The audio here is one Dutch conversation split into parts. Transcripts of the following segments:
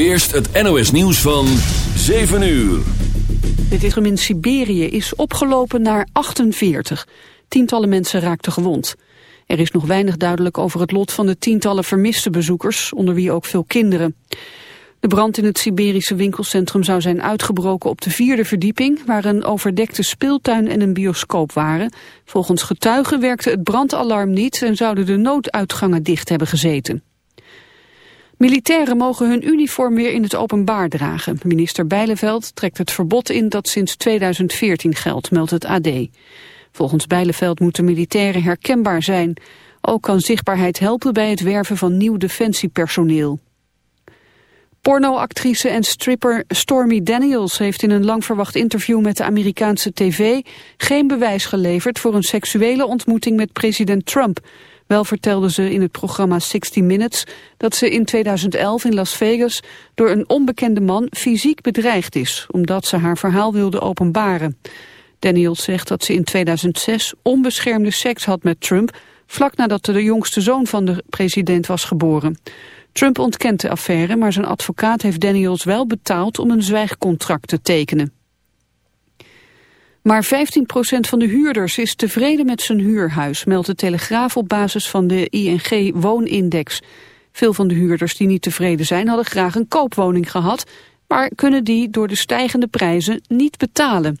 eerst het NOS nieuws van 7 uur. Het lichaam in Siberië is opgelopen naar 48. Tientallen mensen raakten gewond. Er is nog weinig duidelijk over het lot van de tientallen vermiste bezoekers, onder wie ook veel kinderen. De brand in het Siberische winkelcentrum zou zijn uitgebroken op de vierde verdieping, waar een overdekte speeltuin en een bioscoop waren. Volgens getuigen werkte het brandalarm niet en zouden de nooduitgangen dicht hebben gezeten. Militairen mogen hun uniform weer in het openbaar dragen. Minister Bijleveld trekt het verbod in dat sinds 2014 geldt, meldt het AD. Volgens Bijleveld moeten militairen herkenbaar zijn. Ook kan zichtbaarheid helpen bij het werven van nieuw defensiepersoneel. Pornoactrice en stripper Stormy Daniels heeft in een lang verwacht interview met de Amerikaanse tv geen bewijs geleverd voor een seksuele ontmoeting met president Trump. Wel vertelde ze in het programma 60 Minutes dat ze in 2011 in Las Vegas door een onbekende man fysiek bedreigd is, omdat ze haar verhaal wilde openbaren. Daniels zegt dat ze in 2006 onbeschermde seks had met Trump, vlak nadat de jongste zoon van de president was geboren. Trump ontkent de affaire, maar zijn advocaat heeft Daniels wel betaald om een zwijgcontract te tekenen. Maar 15% van de huurders is tevreden met zijn huurhuis, meldt de Telegraaf op basis van de ING Woonindex. Veel van de huurders die niet tevreden zijn hadden graag een koopwoning gehad, maar kunnen die door de stijgende prijzen niet betalen.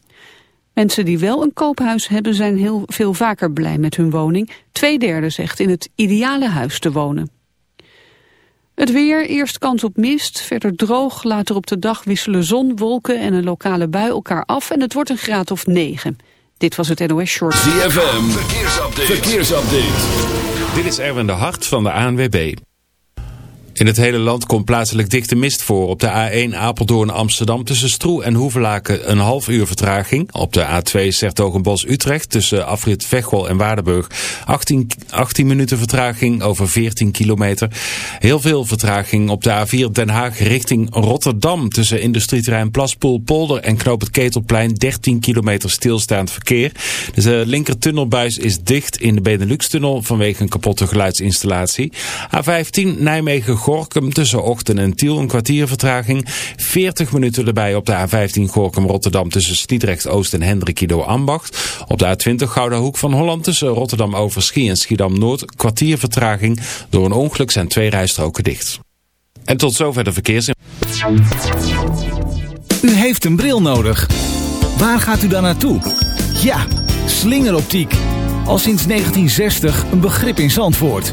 Mensen die wel een koophuis hebben zijn heel veel vaker blij met hun woning. Tweederde zegt in het ideale huis te wonen. Het weer, eerst kans op mist, verder droog, later op de dag wisselen zon, wolken en een lokale bui elkaar af en het wordt een graad of 9. Dit was het NOS Short. ZFM, verkeersupdate. verkeersupdate. Dit is Erwin de Hart van de ANWB. In het hele land komt plaatselijk dichte mist voor. Op de A1 Apeldoorn-Amsterdam tussen Stroe en Hoevelaken een half uur vertraging. Op de A2 Sertogenbos-Utrecht tussen afrit Veghel en Waardenburg 18, 18 minuten vertraging over 14 kilometer. Heel veel vertraging op de A4 Den Haag richting Rotterdam tussen industrieterrein Plaspoel, Polder en Knoop het Ketelplein 13 kilometer stilstaand verkeer. Dus de linker tunnelbuis is dicht in de Benelux-tunnel vanwege een kapotte geluidsinstallatie. A15 Nijmegen Gorkum tussen Ochten en Tiel een kwartier vertraging. 40 minuten erbij op de A15 Gorkum-Rotterdam tussen Sliedrecht Oost en Hendrikido Ambacht. Op de A20 Gouda Hoek van Holland tussen Rotterdam Overschie en Schiedam Noord kwartier vertraging. Door een ongeluk zijn twee rijstroken dicht. En tot zover de verkeers. U heeft een bril nodig. Waar gaat u dan naartoe? Ja, slingeroptiek. Al sinds 1960 een begrip in Zandvoort.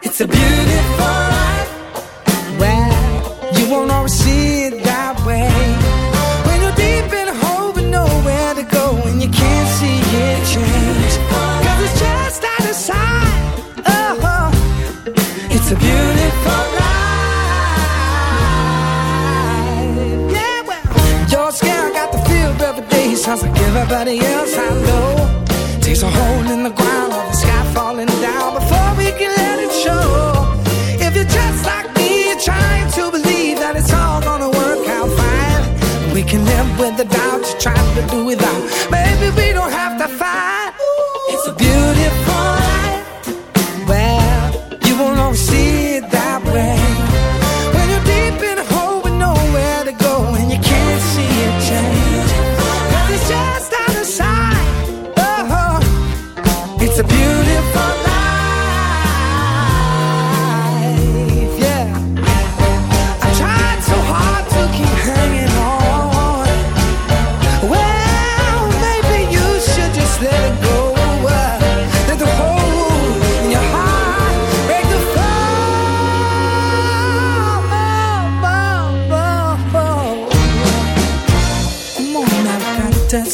It's a beautiful life. Well, you won't always see it that way. When you're deep in a hole with nowhere to go and you can't see it change. Cause it's just out of sight. Oh, it's a beautiful life. Yeah, well, you're scared. I got the feel every day. Sounds like everybody else I know. Takes a hole in the ground live the you try to do without. Maybe we don't have to fight.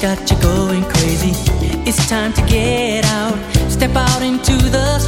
Got you going crazy. It's time to get out, step out into the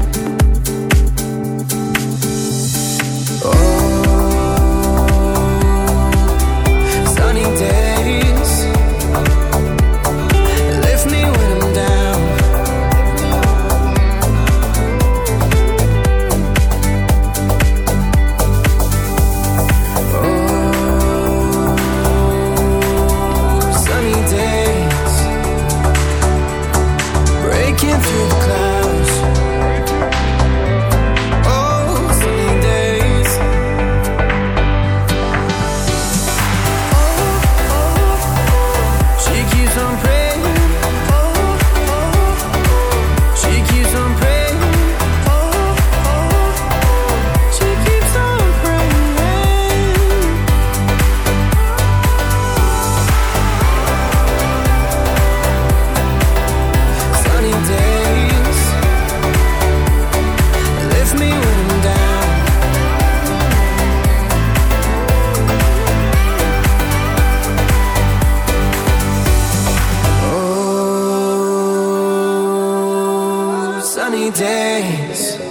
days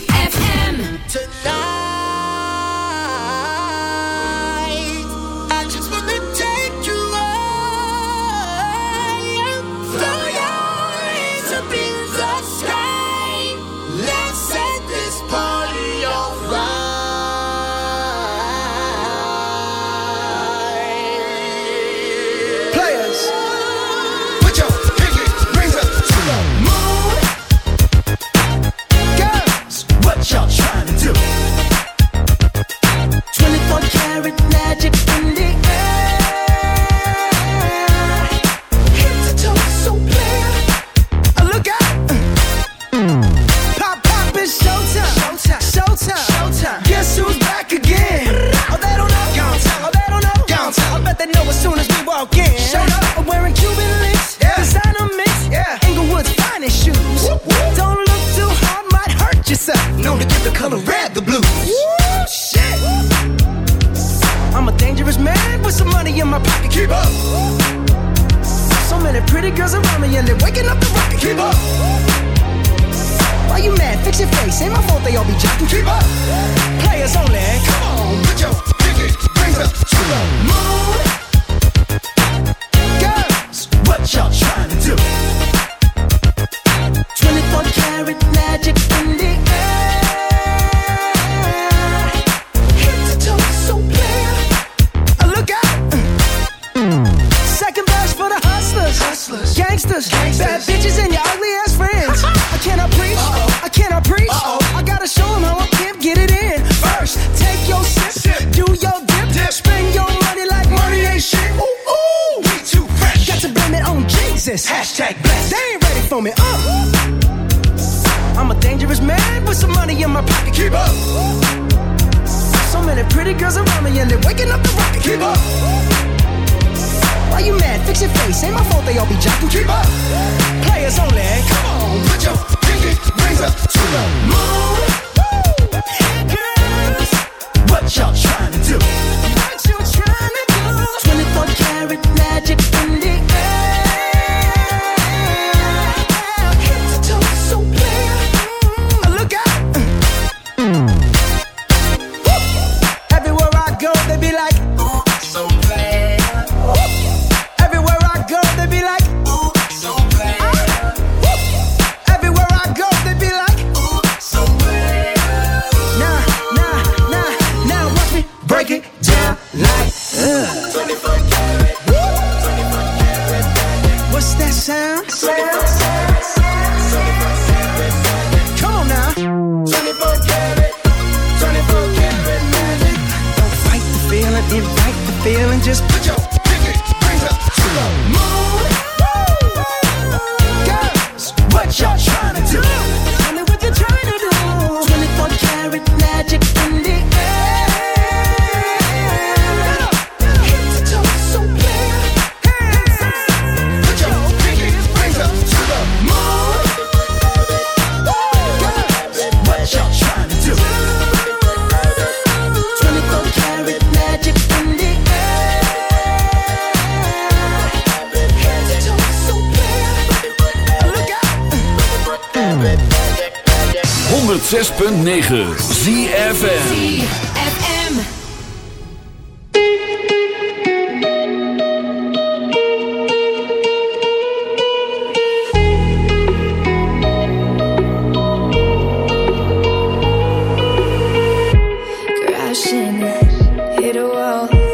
crashing, hit a wall.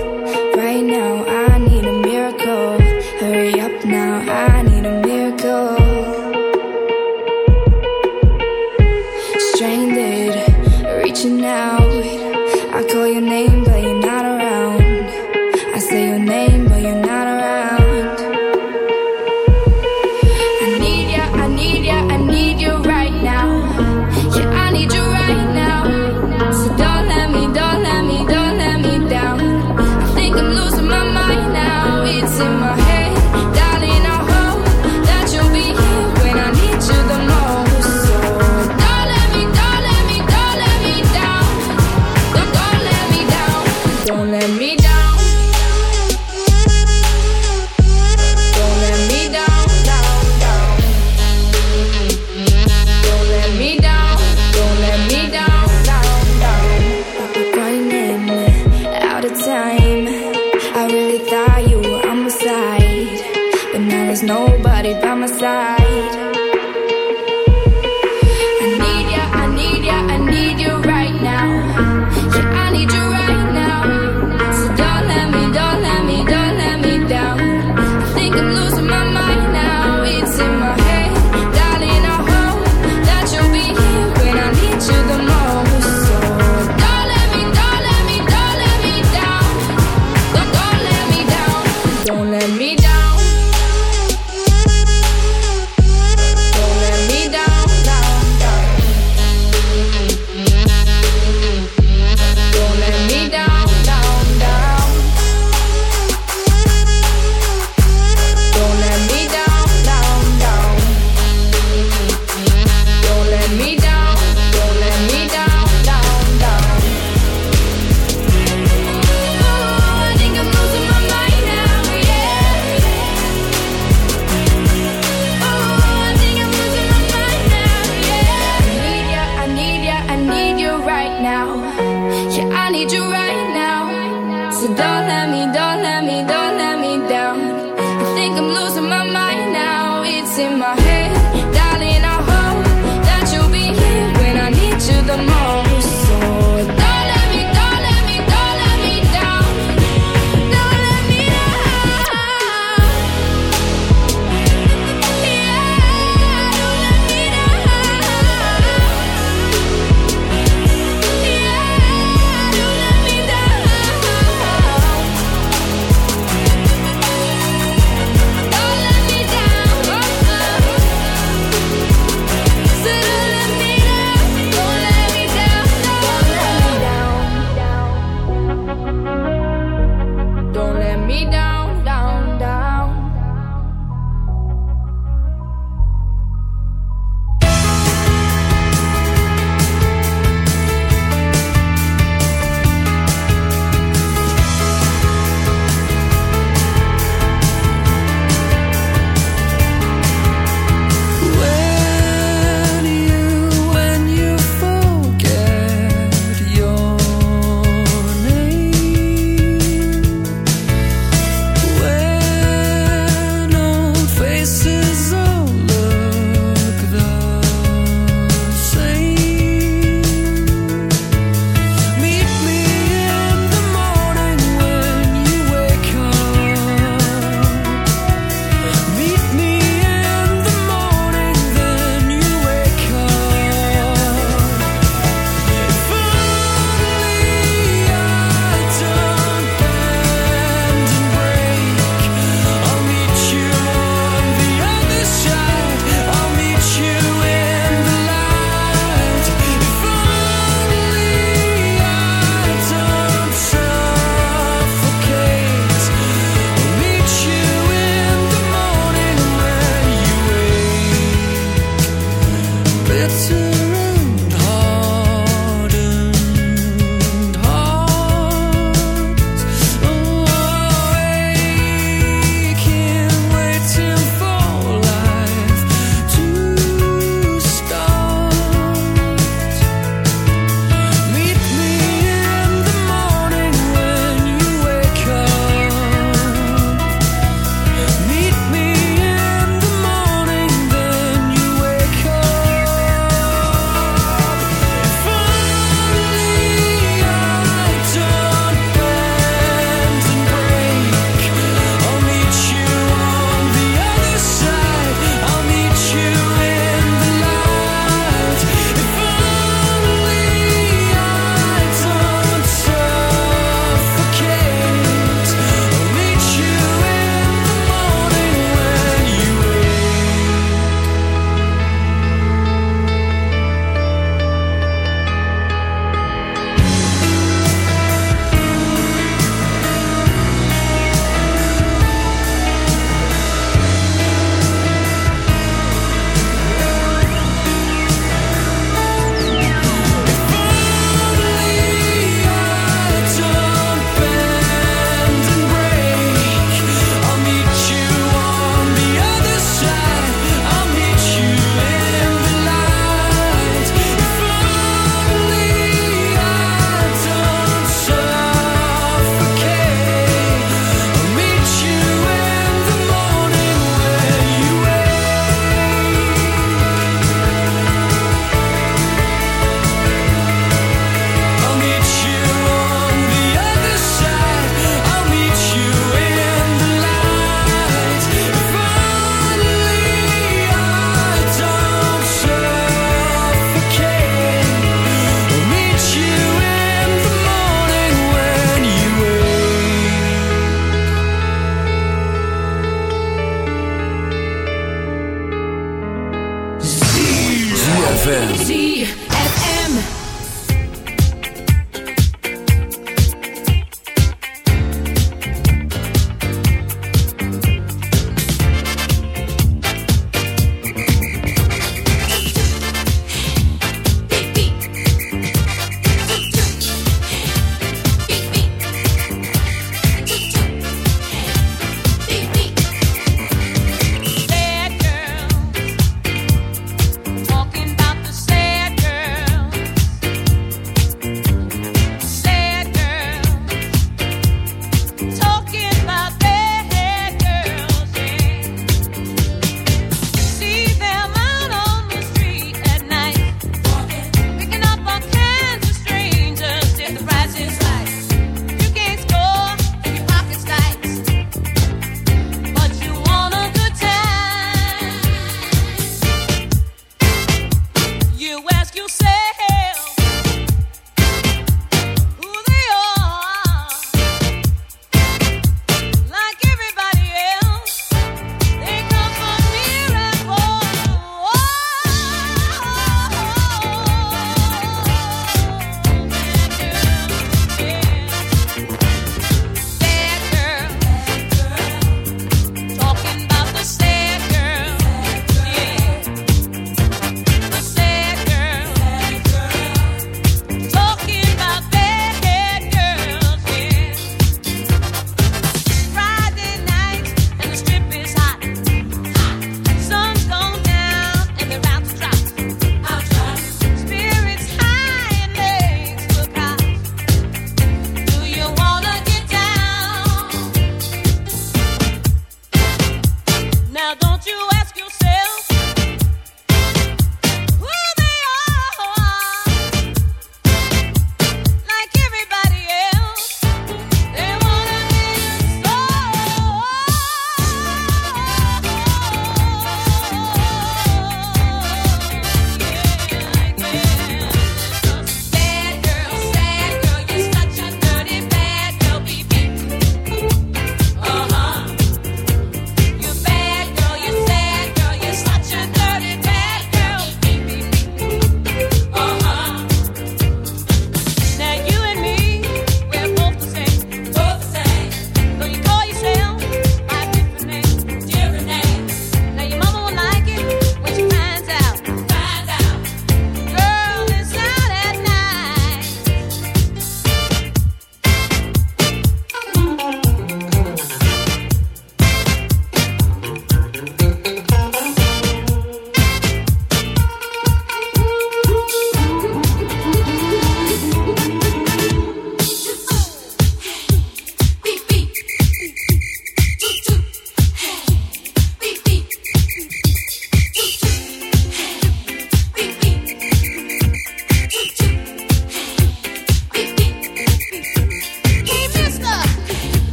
rises.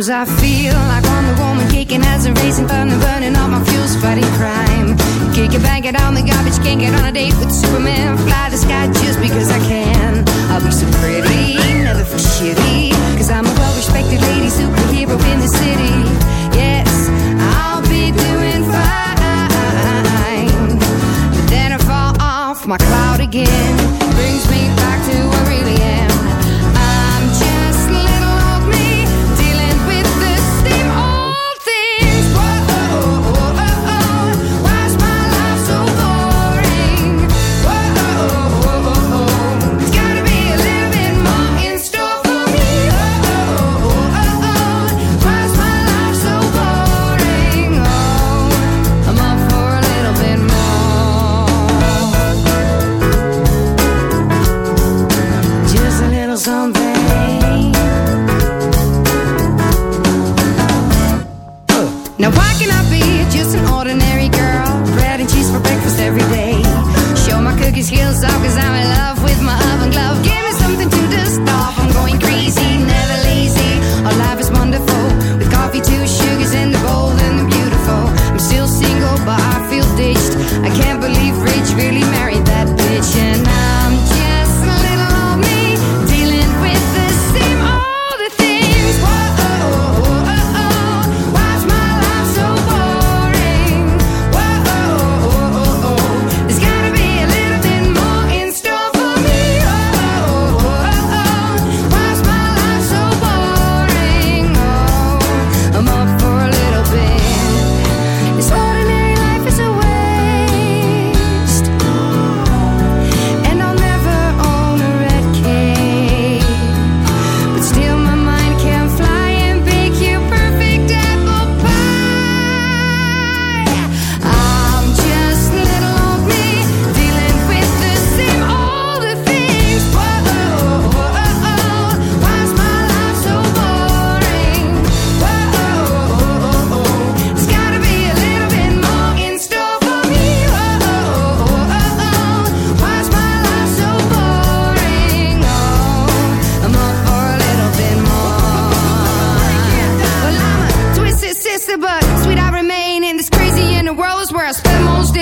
Sometimes I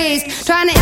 days. Trying to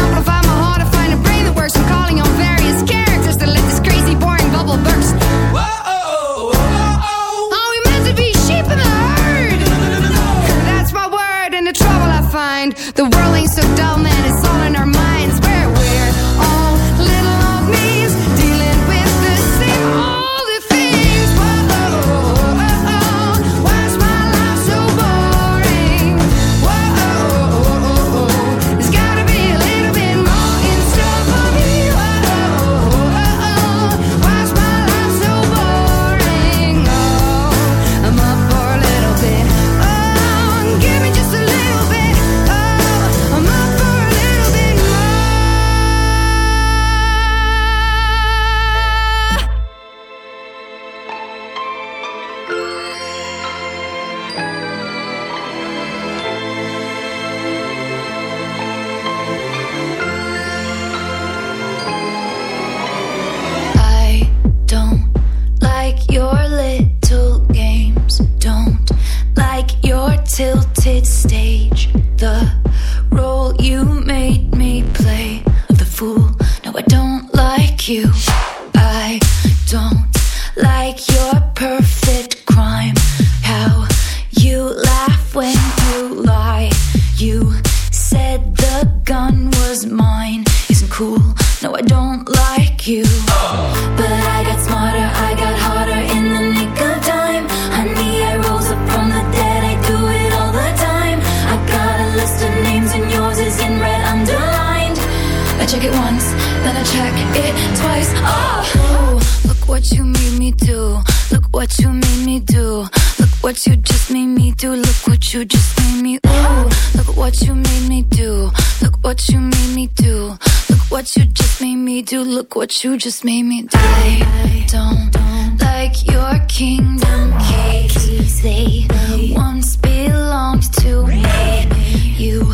I check it once, then I check it twice. Oh, look what you made me do. Look what you made me do. Look what you just made me do. Look what you just made me. Look what you made me do. Look what you made me do. Look what you just made me do. Look what you just made me do. I don't like your kingdom keys. They once belonged to me. You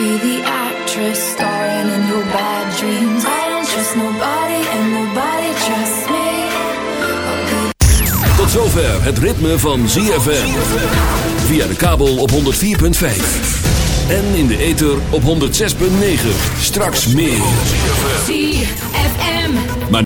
Be the actress starring in your bad dreams. I don't trust nobody and nobody trusts me. Tot zover het ritme van ZFM. Via de kabel op 104.5. En in de ether op 106.9. Straks meer. ZFM.